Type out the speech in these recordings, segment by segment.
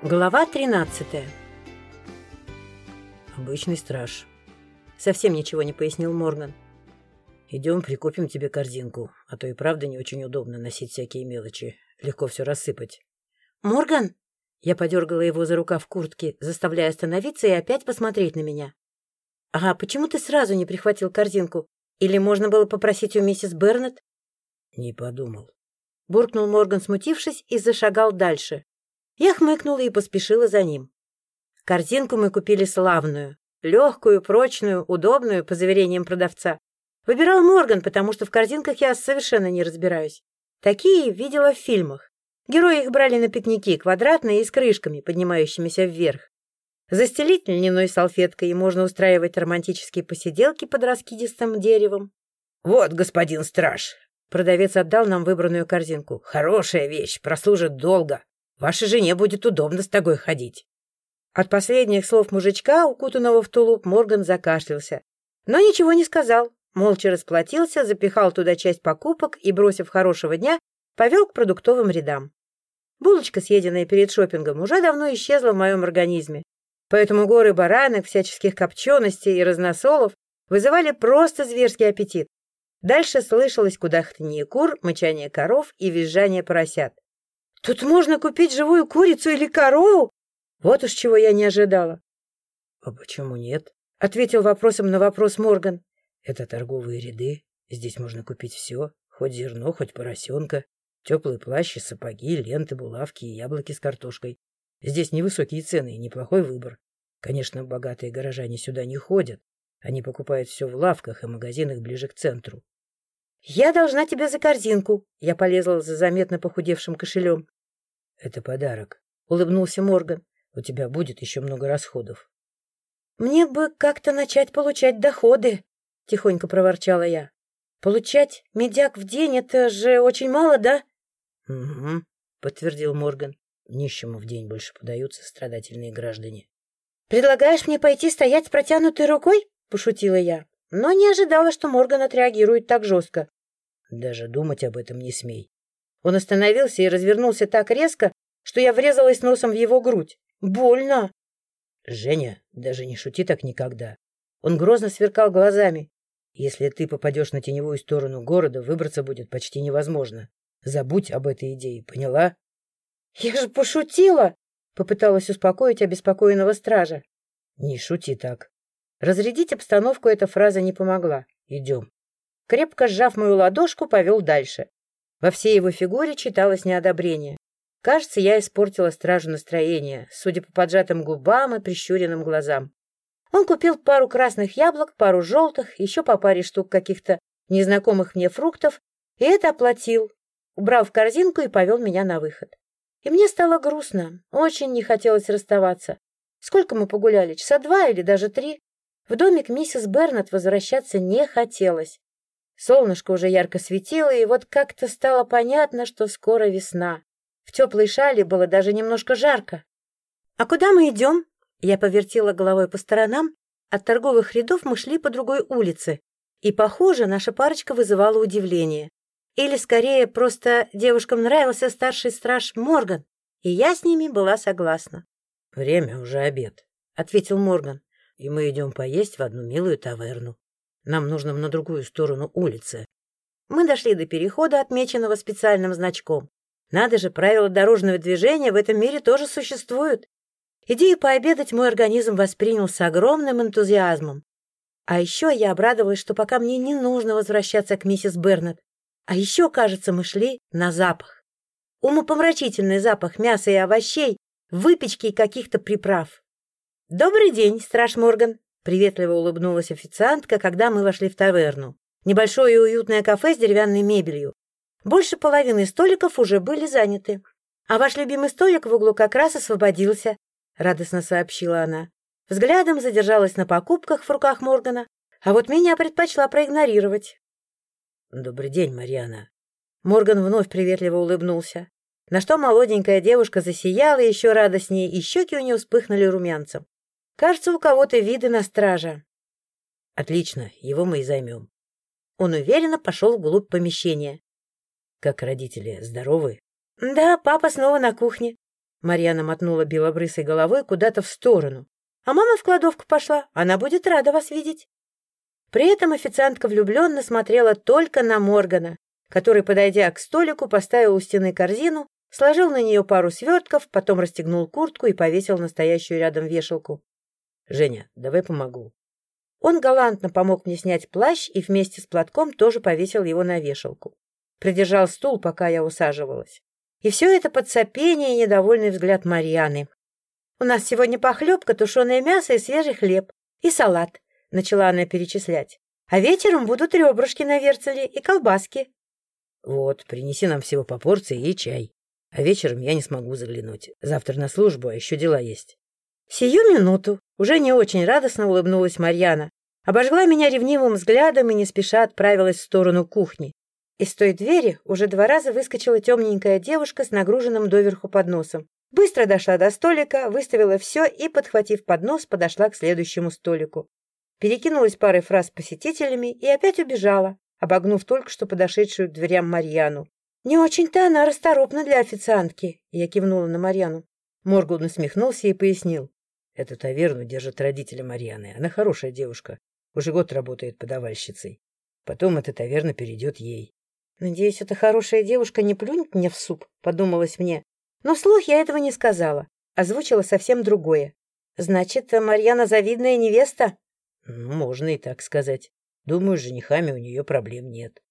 Глава 13 Обычный страж. Совсем ничего не пояснил Морган. Идем, прикупим тебе корзинку, а то и правда не очень удобно носить всякие мелочи. Легко все рассыпать. Морган? Я подергала его за рукав куртки, заставляя остановиться и опять посмотреть на меня. А почему ты сразу не прихватил корзинку? Или можно было попросить у миссис Бернет? Не подумал. Буркнул Морган, смутившись, и зашагал дальше. Я хмыкнула и поспешила за ним. Корзинку мы купили славную. Легкую, прочную, удобную, по заверениям продавца. Выбирал Морган, потому что в корзинках я совершенно не разбираюсь. Такие видела в фильмах. Герои их брали на пикники, квадратные и с крышками, поднимающимися вверх. Застелить льняной салфеткой, и можно устраивать романтические посиделки под раскидистым деревом. — Вот, господин страж! Продавец отдал нам выбранную корзинку. — Хорошая вещь, прослужит долго. Вашей жене будет удобно с такой ходить. От последних слов мужичка, укутанного в тулуп, Морган закашлялся. Но ничего не сказал. Молча расплатился, запихал туда часть покупок и, бросив хорошего дня, повел к продуктовым рядам. Булочка, съеденная перед шопингом, уже давно исчезла в моем организме. Поэтому горы баранок, всяческих копченостей и разносолов вызывали просто зверский аппетит. Дальше слышалось кудахтанье кур, мычание коров и визжание поросят. «Тут можно купить живую курицу или корову?» Вот уж чего я не ожидала. — А почему нет? — ответил вопросом на вопрос Морган. — Это торговые ряды. Здесь можно купить все. Хоть зерно, хоть поросенка. Теплые плащи, сапоги, ленты, булавки и яблоки с картошкой. Здесь невысокие цены и неплохой выбор. Конечно, богатые горожане сюда не ходят. Они покупают все в лавках и магазинах ближе к центру. — Я должна тебе за корзинку. Я полезла за заметно похудевшим кошелем. — Это подарок, — улыбнулся Морган. У тебя будет еще много расходов. — Мне бы как-то начать получать доходы, — тихонько проворчала я. — Получать медяк в день — это же очень мало, да? — Угу, — подтвердил Морган. Нищему в день больше подаются страдательные граждане. — Предлагаешь мне пойти стоять с протянутой рукой? — пошутила я, но не ожидала, что Морган отреагирует так жестко. — Даже думать об этом не смей. Он остановился и развернулся так резко, что я врезалась носом в его грудь. Больно. Женя, даже не шути так никогда. Он грозно сверкал глазами. Если ты попадешь на теневую сторону города, выбраться будет почти невозможно. Забудь об этой идее, поняла? Я же пошутила, попыталась успокоить обеспокоенного стража. Не шути так. Разрядить обстановку эта фраза не помогла. Идем. Крепко сжав мою ладошку, повел дальше. Во всей его фигуре читалось неодобрение. Кажется, я испортила стражу настроения, судя по поджатым губам и прищуренным глазам. Он купил пару красных яблок, пару желтых, еще по паре штук каких-то незнакомых мне фруктов, и это оплатил. Убрал в корзинку и повел меня на выход. И мне стало грустно, очень не хотелось расставаться. Сколько мы погуляли, часа два или даже три? В домик миссис Бернет возвращаться не хотелось. Солнышко уже ярко светило, и вот как-то стало понятно, что скоро весна. В теплой шале было даже немножко жарко. — А куда мы идем? Я повертела головой по сторонам. От торговых рядов мы шли по другой улице. И, похоже, наша парочка вызывала удивление. Или, скорее, просто девушкам нравился старший страж Морган, и я с ними была согласна. — Время уже обед, — ответил Морган, — и мы идем поесть в одну милую таверну. Нам нужно на другую сторону улицы. Мы дошли до перехода, отмеченного специальным значком. Надо же, правила дорожного движения в этом мире тоже существуют. Идею пообедать мой организм воспринял с огромным энтузиазмом. А еще я обрадовалась, что пока мне не нужно возвращаться к миссис Бернет. А еще, кажется, мы шли на запах. Умопомрачительный запах мяса и овощей, выпечки и каких-то приправ. «Добрый день, страж Морган!» — приветливо улыбнулась официантка, когда мы вошли в таверну. Небольшое и уютное кафе с деревянной мебелью. Больше половины столиков уже были заняты. А ваш любимый столик в углу как раз освободился, — радостно сообщила она. Взглядом задержалась на покупках в руках Моргана, а вот меня предпочла проигнорировать. — Добрый день, Марьяна. Морган вновь приветливо улыбнулся, на что молоденькая девушка засияла еще радостнее, и щеки у нее вспыхнули румянцем. Кажется, у кого-то виды на стража. — Отлично, его мы и займем. Он уверенно пошел вглубь помещения. Как родители, здоровы? Да, папа снова на кухне. Марьяна мотнула белобрысой головой куда-то в сторону. «А мама в кладовку пошла. Она будет рада вас видеть». При этом официантка влюбленно смотрела только на Моргана, который, подойдя к столику, поставил у стены корзину, сложил на нее пару свертков, потом расстегнул куртку и повесил настоящую рядом вешалку. «Женя, давай помогу». Он галантно помог мне снять плащ и вместе с платком тоже повесил его на вешалку. Придержал стул, пока я усаживалась. И все это под сопение и недовольный взгляд Марьяны. «У нас сегодня похлебка, тушеное мясо и свежий хлеб. И салат», — начала она перечислять. «А вечером будут ребрышки на верцеле и колбаски». «Вот, принеси нам всего по порции и чай. А вечером я не смогу заглянуть. Завтра на службу, а еще дела есть». «Сию минуту!» Уже не очень радостно улыбнулась Марьяна. Обожгла меня ревнивым взглядом и не спеша отправилась в сторону кухни. Из той двери уже два раза выскочила темненькая девушка с нагруженным доверху подносом. Быстро дошла до столика, выставила все и, подхватив поднос, подошла к следующему столику. Перекинулась парой фраз с посетителями и опять убежала, обогнув только что подошедшую к дверям Марьяну. «Не очень-то она расторопна для официантки», — я кивнула на Марьяну. Морган усмехнулся и пояснил. «Эту таверну держат родители Марьяны. Она хорошая девушка. Уже год работает подавальщицей. Потом эта таверна перейдет ей. «Надеюсь, эта хорошая девушка не плюнет мне в суп», — подумалось мне. Но вслух я этого не сказала. Озвучила совсем другое. «Значит, Марьяна завидная невеста?» ну, «Можно и так сказать. Думаю, с женихами у нее проблем нет».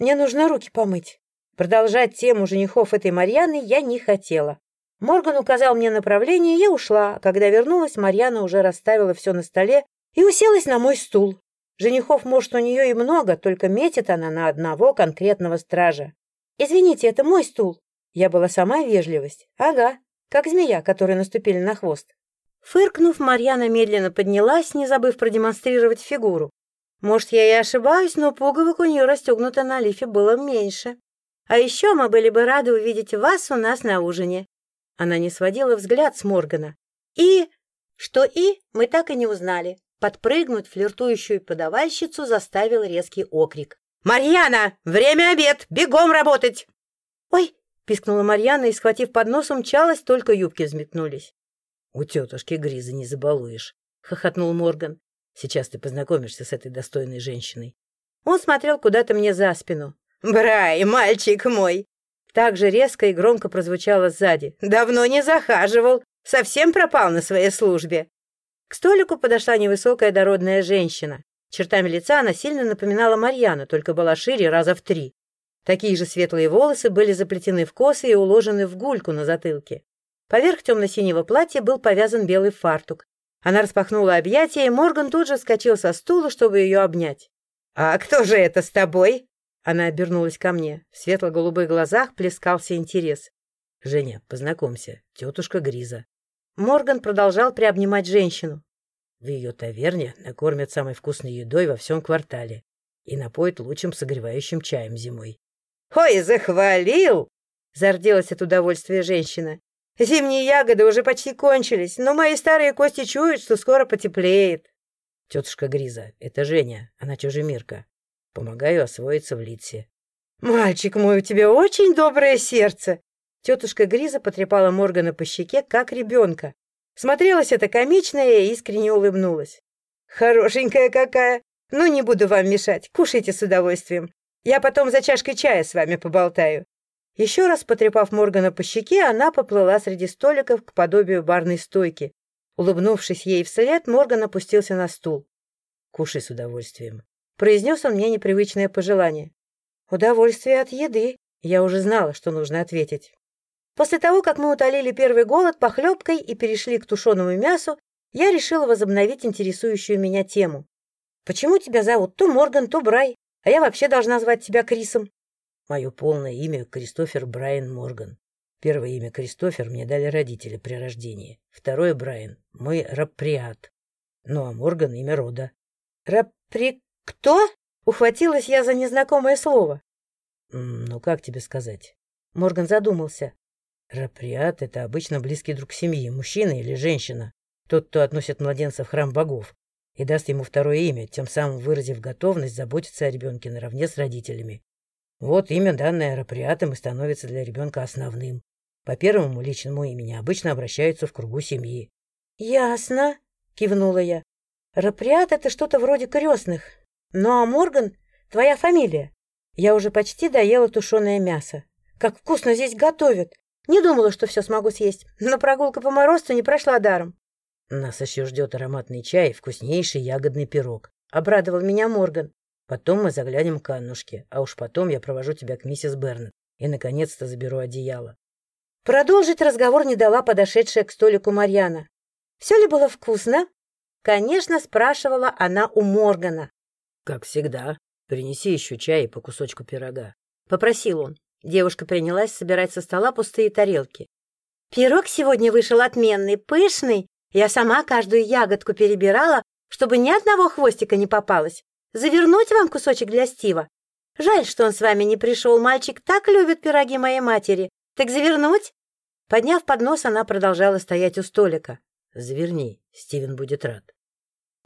«Мне нужно руки помыть». Продолжать тему женихов этой Марьяны я не хотела. Морган указал мне направление, я ушла. Когда вернулась, Марьяна уже расставила все на столе и уселась на мой стул. Женихов, может, у нее и много, только метит она на одного конкретного стража. «Извините, это мой стул». Я была сама вежливость. «Ага, как змея, которые наступили на хвост». Фыркнув, Марьяна медленно поднялась, не забыв продемонстрировать фигуру. Может, я и ошибаюсь, но пуговок у нее расстегнуто на лифе было меньше. А еще мы были бы рады увидеть вас у нас на ужине. Она не сводила взгляд с Моргана. И... Что и, мы так и не узнали. Подпрыгнуть флиртующую подавальщицу заставил резкий окрик. «Марьяна! Время обед! Бегом работать!» «Ой!» — пискнула Марьяна и, схватив поднос, умчалась, только юбки взметнулись. «У тетушки Гризы не забалуешь», — хохотнул Морган. «Сейчас ты познакомишься с этой достойной женщиной». Он смотрел куда-то мне за спину. «Брай, мальчик мой!» Так же резко и громко прозвучало сзади. «Давно не захаживал. Совсем пропал на своей службе. К столику подошла невысокая дородная женщина. Чертами лица она сильно напоминала Марьяну, только была шире раза в три. Такие же светлые волосы были заплетены в косы и уложены в гульку на затылке. Поверх темно-синего платья был повязан белый фартук. Она распахнула объятия, и Морган тут же вскочил со стула, чтобы ее обнять. «А кто же это с тобой?» Она обернулась ко мне. В светло-голубых глазах плескался интерес. «Женя, познакомься, тетушка Гриза». Морган продолжал приобнимать женщину. В ее таверне накормят самой вкусной едой во всем квартале и напоят лучшим согревающим чаем зимой. — Ой, захвалил! — зарделась от удовольствия женщина. — Зимние ягоды уже почти кончились, но мои старые кости чуют, что скоро потеплеет. — Тетушка Гриза, это Женя, она чужемирка. Помогаю освоиться в Литсе. — Мальчик мой, у тебя очень доброе сердце! Тетушка Гриза потрепала Моргана по щеке, как ребенка. Смотрелась это комично и искренне улыбнулась. «Хорошенькая какая! Ну, не буду вам мешать, кушайте с удовольствием. Я потом за чашкой чая с вами поболтаю». Еще раз потрепав Моргана по щеке, она поплыла среди столиков к подобию барной стойки. Улыбнувшись ей вслед, Морган опустился на стул. «Кушай с удовольствием», — произнес он мне непривычное пожелание. «Удовольствие от еды», — я уже знала, что нужно ответить. После того, как мы утолили первый голод похлебкой и перешли к тушеному мясу, я решила возобновить интересующую меня тему. «Почему тебя зовут то Морган, то Брай, а я вообще должна звать тебя Крисом?» «Мое полное имя Кристофер Брайан Морган. Первое имя Кристофер мне дали родители при рождении. Второе Брайан — мой раприат. Ну а Морган — имя рода». «Рапри... кто?» — ухватилась я за незнакомое слово. «Ну, как тебе сказать?» Морган задумался. Раприат — это обычно близкий друг семьи, мужчина или женщина, тот, кто относит младенца в храм богов и даст ему второе имя, тем самым выразив готовность заботиться о ребенке наравне с родителями. Вот имя, данное раприатом, и становится для ребенка основным. По первому личному имени обычно обращаются в кругу семьи. — Ясно, — кивнула я. — Раприат — это что-то вроде крестных. Ну а Морган — твоя фамилия. Я уже почти доела тушеное мясо. Как вкусно здесь готовят. Не думала, что все смогу съесть, но прогулка по морозцу не прошла даром. Нас еще ждет ароматный чай и вкуснейший ягодный пирог. Обрадовал меня Морган. Потом мы заглянем к Аннушке, а уж потом я провожу тебя к миссис Бернет и, наконец-то, заберу одеяло. Продолжить разговор не дала подошедшая к столику Марьяна. «Все ли было вкусно?» Конечно, спрашивала она у Моргана. «Как всегда. Принеси еще чай и по кусочку пирога», — попросил он. Девушка принялась собирать со стола пустые тарелки. «Пирог сегодня вышел отменный, пышный. Я сама каждую ягодку перебирала, чтобы ни одного хвостика не попалось. Завернуть вам кусочек для Стива? Жаль, что он с вами не пришел. Мальчик так любит пироги моей матери. Так завернуть?» Подняв поднос, она продолжала стоять у столика. «Заверни, Стивен будет рад».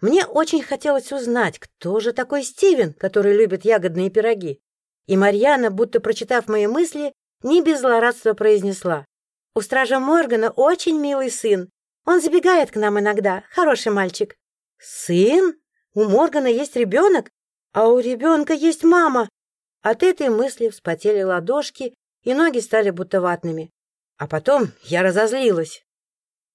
Мне очень хотелось узнать, кто же такой Стивен, который любит ягодные пироги. И Марьяна, будто прочитав мои мысли, не без злорадства произнесла. «У стража Моргана очень милый сын. Он забегает к нам иногда. Хороший мальчик». «Сын?» У Моргана есть ребенок, а у ребенка есть мама. От этой мысли вспотели ладошки, и ноги стали будто ватными. А потом я разозлилась.